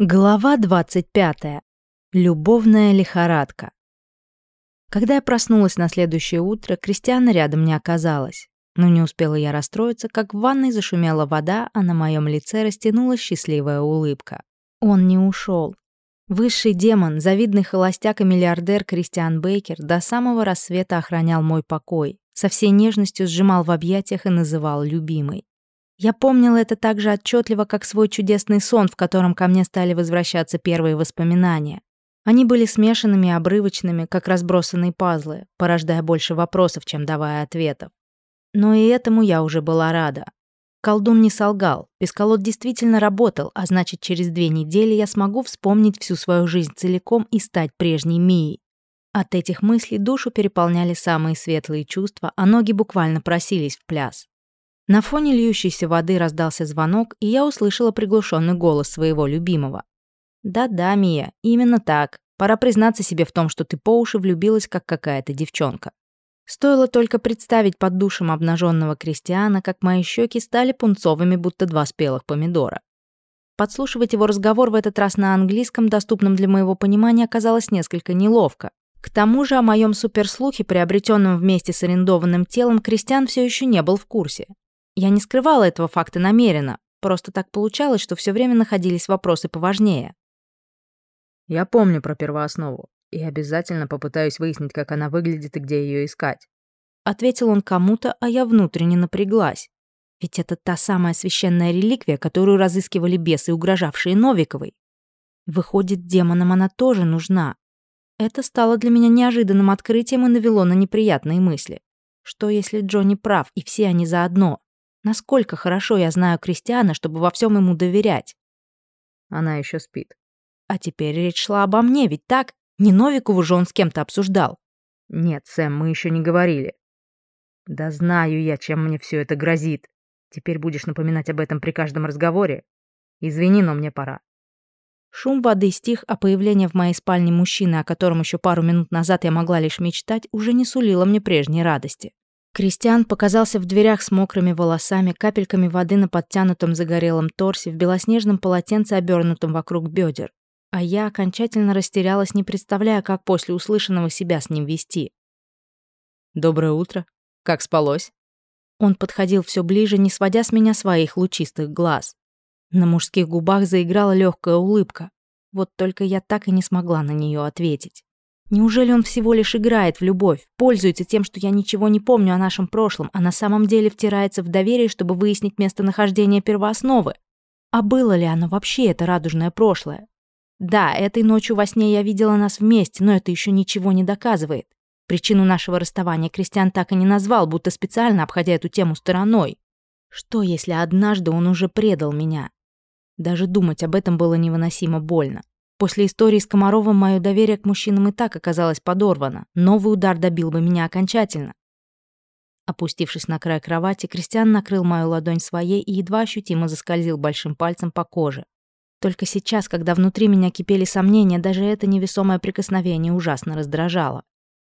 Глава 25. Любовная лихорадка. Когда я проснулась на следующее утро, Кристиана рядом не оказалась. Но не успела я расстроиться, как в ванной зашумела вода, а на моем лице растянулась счастливая улыбка. Он не ушел. Высший демон, завидный холостяк и миллиардер Кристиан Бейкер до самого рассвета охранял мой покой, со всей нежностью сжимал в объятиях и называл любимой. Я помнила это так же отчетливо, как свой чудесный сон, в котором ко мне стали возвращаться первые воспоминания. Они были смешанными и обрывочными, как разбросанные пазлы, порождая больше вопросов, чем давая ответов. Но и этому я уже была рада. Колдун не солгал, Песколот действительно работал, а значит, через две недели я смогу вспомнить всю свою жизнь целиком и стать прежней Мией. От этих мыслей душу переполняли самые светлые чувства, а ноги буквально просились в пляс. На фоне льющейся воды раздался звонок, и я услышала приглушенный голос своего любимого. «Да-да, Мия, именно так. Пора признаться себе в том, что ты по уши влюбилась, как какая-то девчонка». Стоило только представить под душем обнаженного крестьяна, как мои щеки стали пунцовыми, будто два спелых помидора. Подслушивать его разговор в этот раз на английском, доступном для моего понимания, оказалось несколько неловко. К тому же о моем суперслухе, приобретенном вместе с арендованным телом, Кристиан все еще не был в курсе. Я не скрывала этого факта намеренно, просто так получалось, что все время находились вопросы поважнее. Я помню про первооснову и обязательно попытаюсь выяснить, как она выглядит и где ее искать. Ответил он кому-то, а я внутренне напряглась. Ведь это та самая священная реликвия, которую разыскивали бесы, угрожавшие Новиковой. Выходит, демонам она тоже нужна. Это стало для меня неожиданным открытием и навело на неприятные мысли. Что если Джонни прав, и все они заодно? Насколько хорошо я знаю Кристиана, чтобы во всем ему доверять. Она еще спит. А теперь речь шла обо мне, ведь так? Не Новикову же он с кем-то обсуждал. Нет, Сэм, мы еще не говорили. Да знаю я, чем мне все это грозит. Теперь будешь напоминать об этом при каждом разговоре. Извини, но мне пора. Шум воды стих, а появление в моей спальне мужчины, о котором еще пару минут назад я могла лишь мечтать, уже не сулило мне прежней радости. Кристиан показался в дверях с мокрыми волосами, капельками воды на подтянутом загорелом торсе, в белоснежном полотенце, обернутом вокруг бедер. А я окончательно растерялась, не представляя, как после услышанного себя с ним вести. «Доброе утро. Как спалось?» Он подходил все ближе, не сводя с меня своих лучистых глаз. На мужских губах заиграла легкая улыбка. Вот только я так и не смогла на нее ответить. Неужели он всего лишь играет в любовь, пользуется тем, что я ничего не помню о нашем прошлом, а на самом деле втирается в доверие, чтобы выяснить местонахождение первоосновы? А было ли оно вообще, это радужное прошлое? Да, этой ночью во сне я видела нас вместе, но это еще ничего не доказывает. Причину нашего расставания Кристиан так и не назвал, будто специально обходя эту тему стороной. Что, если однажды он уже предал меня? Даже думать об этом было невыносимо больно. После истории с Комаровым мое доверие к мужчинам и так оказалось подорвано. Новый удар добил бы меня окончательно. Опустившись на край кровати, Кристиан накрыл мою ладонь своей и едва ощутимо заскользил большим пальцем по коже. Только сейчас, когда внутри меня кипели сомнения, даже это невесомое прикосновение ужасно раздражало.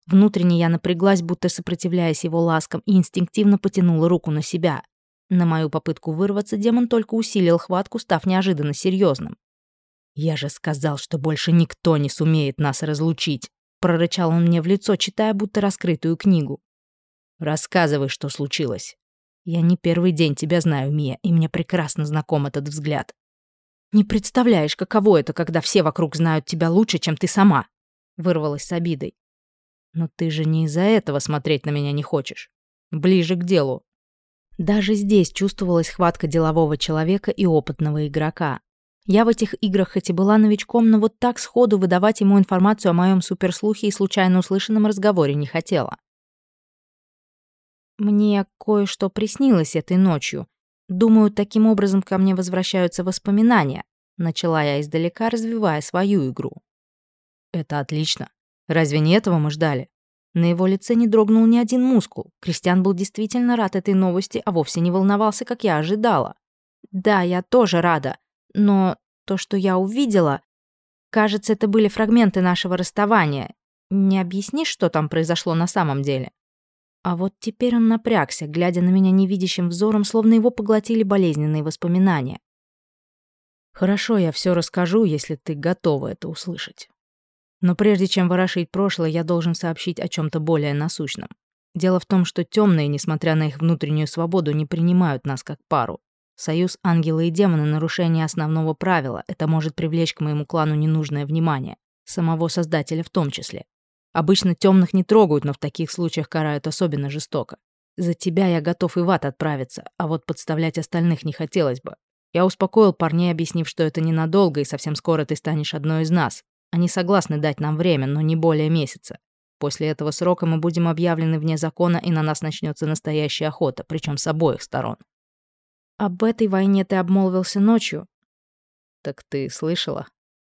Внутренне я напряглась, будто сопротивляясь его ласкам, и инстинктивно потянула руку на себя. На мою попытку вырваться демон только усилил хватку, став неожиданно серьезным. «Я же сказал, что больше никто не сумеет нас разлучить», прорычал он мне в лицо, читая будто раскрытую книгу. «Рассказывай, что случилось. Я не первый день тебя знаю, Мия, и мне прекрасно знаком этот взгляд. Не представляешь, каково это, когда все вокруг знают тебя лучше, чем ты сама», вырвалась с обидой. «Но ты же не из-за этого смотреть на меня не хочешь. Ближе к делу». Даже здесь чувствовалась хватка делового человека и опытного игрока. Я в этих играх хоть и была новичком, но вот так сходу выдавать ему информацию о моем суперслухе и случайно услышанном разговоре не хотела. Мне кое-что приснилось этой ночью. Думаю, таким образом ко мне возвращаются воспоминания. Начала я издалека, развивая свою игру. Это отлично. Разве не этого мы ждали? На его лице не дрогнул ни один мускул. Кристиан был действительно рад этой новости, а вовсе не волновался, как я ожидала. Да, я тоже рада. Но то, что я увидела... Кажется, это были фрагменты нашего расставания. Не объяснишь, что там произошло на самом деле?» А вот теперь он напрягся, глядя на меня невидящим взором, словно его поглотили болезненные воспоминания. Хорошо, я все расскажу, если ты готова это услышать. Но прежде чем ворошить прошлое, я должен сообщить о чем то более насущном. Дело в том, что темные, несмотря на их внутреннюю свободу, не принимают нас как пару. Союз ангела и демона — нарушение основного правила. Это может привлечь к моему клану ненужное внимание. Самого Создателя в том числе. Обычно темных не трогают, но в таких случаях карают особенно жестоко. За тебя я готов и в ад отправиться, а вот подставлять остальных не хотелось бы. Я успокоил парней, объяснив, что это ненадолго, и совсем скоро ты станешь одной из нас. Они согласны дать нам время, но не более месяца. После этого срока мы будем объявлены вне закона, и на нас начнется настоящая охота, причем с обоих сторон. Об этой войне ты обмолвился ночью? Так ты слышала?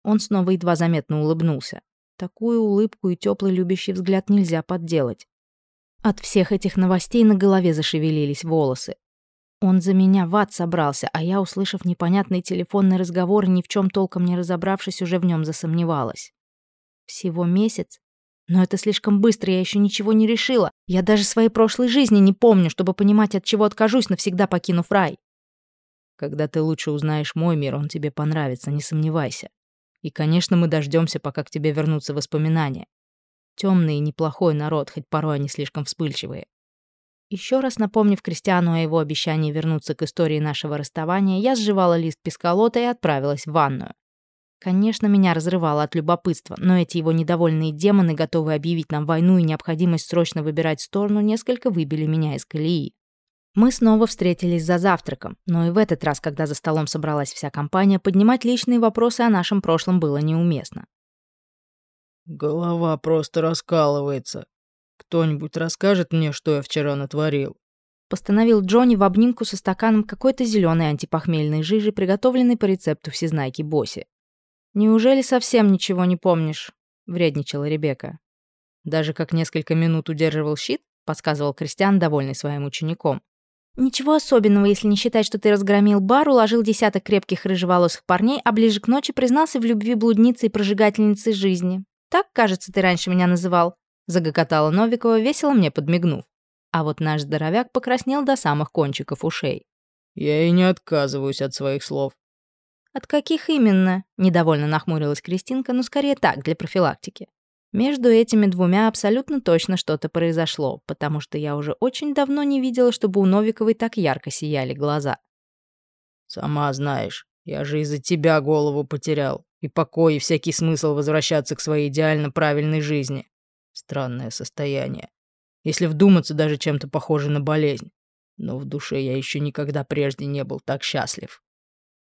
Он снова едва заметно улыбнулся. Такую улыбку и теплый любящий взгляд нельзя подделать. От всех этих новостей на голове зашевелились волосы. Он за меня в ад собрался, а я, услышав непонятный телефонный разговор, ни в чем толком не разобравшись, уже в нем засомневалась. Всего месяц? Но это слишком быстро, я еще ничего не решила. Я даже своей прошлой жизни не помню, чтобы понимать, от чего откажусь, навсегда покинув рай. Когда ты лучше узнаешь мой мир, он тебе понравится, не сомневайся. И, конечно, мы дождемся, пока к тебе вернутся воспоминания. Темный и неплохой народ, хоть порой они слишком вспыльчивые. Еще раз напомнив Кристиану о его обещании вернуться к истории нашего расставания, я сживала лист песколота и отправилась в ванную. Конечно, меня разрывало от любопытства, но эти его недовольные демоны, готовые объявить нам войну и необходимость срочно выбирать сторону, несколько выбили меня из колеи. Мы снова встретились за завтраком, но и в этот раз, когда за столом собралась вся компания, поднимать личные вопросы о нашем прошлом было неуместно. «Голова просто раскалывается. Кто-нибудь расскажет мне, что я вчера натворил?» Постановил Джонни в обнимку со стаканом какой-то зеленой антипохмельной жижи, приготовленной по рецепту всезнайки Боси. «Неужели совсем ничего не помнишь?» — вредничала Ребекка. «Даже как несколько минут удерживал щит?» — подсказывал Кристиан, довольный своим учеником. Ничего особенного, если не считать, что ты разгромил бар, уложил десяток крепких рыжеволосых парней, а ближе к ночи признался в любви блудницы и прожигательницы жизни. Так, кажется, ты раньше меня называл. Загокотала Новикова, весело мне подмигнув. А вот наш здоровяк покраснел до самых кончиков ушей. «Я и не отказываюсь от своих слов». «От каких именно?» — недовольно нахмурилась Кристинка, но скорее так, для профилактики. Между этими двумя абсолютно точно что-то произошло, потому что я уже очень давно не видела, чтобы у Новиковой так ярко сияли глаза. «Сама знаешь, я же из-за тебя голову потерял. И покой, и всякий смысл возвращаться к своей идеально правильной жизни. Странное состояние. Если вдуматься, даже чем-то похоже на болезнь. Но в душе я еще никогда прежде не был так счастлив.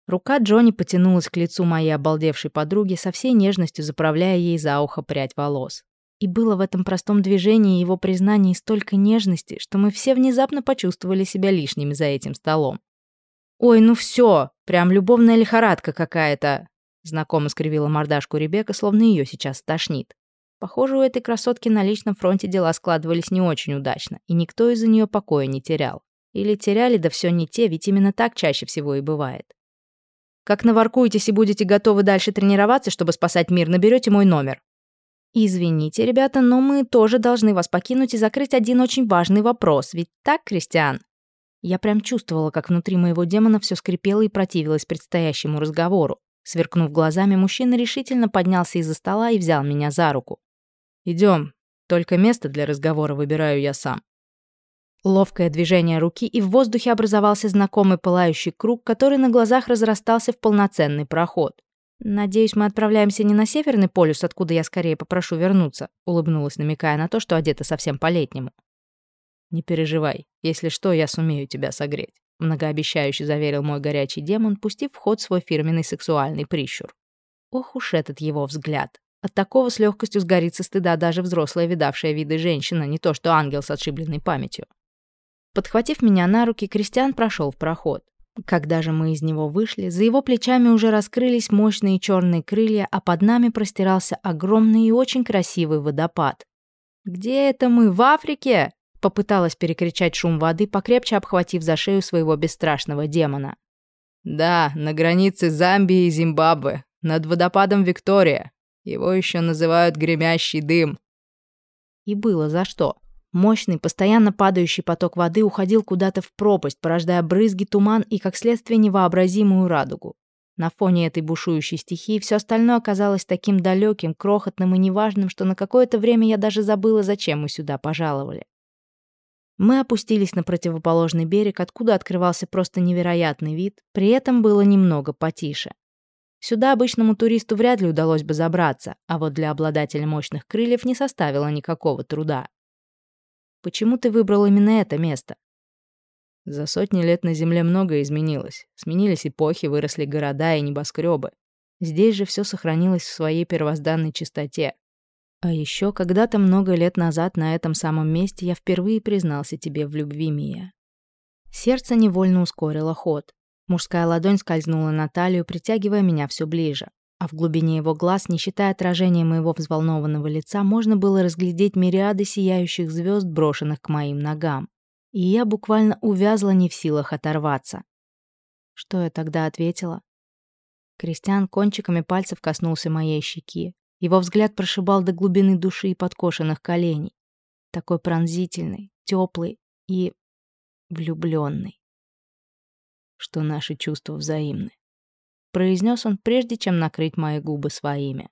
Рука Джонни потянулась к лицу моей обалдевшей подруги, со всей нежностью заправляя ей за ухо прядь волос. И было в этом простом движении его признании столько нежности, что мы все внезапно почувствовали себя лишними за этим столом. «Ой, ну все, прям любовная лихорадка какая-то!» Знакомо скривила мордашку Ребекка, словно ее сейчас тошнит. Похоже, у этой красотки на личном фронте дела складывались не очень удачно, и никто из-за нее покоя не терял. Или теряли, да все не те, ведь именно так чаще всего и бывает. Как наворкуетесь и будете готовы дальше тренироваться, чтобы спасать мир, наберете мой номер. Извините, ребята, но мы тоже должны вас покинуть и закрыть один очень важный вопрос. Ведь так, Кристиан? Я прям чувствовала, как внутри моего демона все скрипело и противилось предстоящему разговору. Сверкнув глазами, мужчина решительно поднялся из-за стола и взял меня за руку. Идем. Только место для разговора выбираю я сам. Ловкое движение руки, и в воздухе образовался знакомый пылающий круг, который на глазах разрастался в полноценный проход. «Надеюсь, мы отправляемся не на Северный полюс, откуда я скорее попрошу вернуться», улыбнулась, намекая на то, что одета совсем по-летнему. «Не переживай. Если что, я сумею тебя согреть», многообещающе заверил мой горячий демон, пустив в ход свой фирменный сексуальный прищур. Ох уж этот его взгляд. От такого с легкостью сгорится стыда даже взрослая видавшая виды женщина, не то что ангел с отшибленной памятью. Подхватив меня на руки, Кристиан прошел в проход. Когда же мы из него вышли, за его плечами уже раскрылись мощные черные крылья, а под нами простирался огромный и очень красивый водопад. «Где это мы? В Африке?» Попыталась перекричать шум воды, покрепче обхватив за шею своего бесстрашного демона. «Да, на границе Замбии и Зимбабве, над водопадом Виктория. Его еще называют «гремящий дым». И было за что. Мощный, постоянно падающий поток воды уходил куда-то в пропасть, порождая брызги, туман и, как следствие, невообразимую радугу. На фоне этой бушующей стихии все остальное оказалось таким далеким, крохотным и неважным, что на какое-то время я даже забыла, зачем мы сюда пожаловали. Мы опустились на противоположный берег, откуда открывался просто невероятный вид, при этом было немного потише. Сюда обычному туристу вряд ли удалось бы забраться, а вот для обладателя мощных крыльев не составило никакого труда. Почему ты выбрал именно это место? За сотни лет на Земле многое изменилось. Сменились эпохи, выросли города и небоскребы. Здесь же все сохранилось в своей первозданной чистоте. А еще когда-то много лет назад на этом самом месте я впервые признался тебе в любви, Мия. Сердце невольно ускорило ход. Мужская ладонь скользнула на талию, притягивая меня все ближе. А в глубине его глаз, не считая отражения моего взволнованного лица, можно было разглядеть мириады сияющих звезд, брошенных к моим ногам и я буквально увязла не в силах оторваться. Что я тогда ответила? Кристиан кончиками пальцев коснулся моей щеки. Его взгляд прошибал до глубины души и подкошенных коленей. Такой пронзительный, теплый и влюбленный. Что наши чувства взаимны. Произнес он, прежде чем накрыть мои губы своими.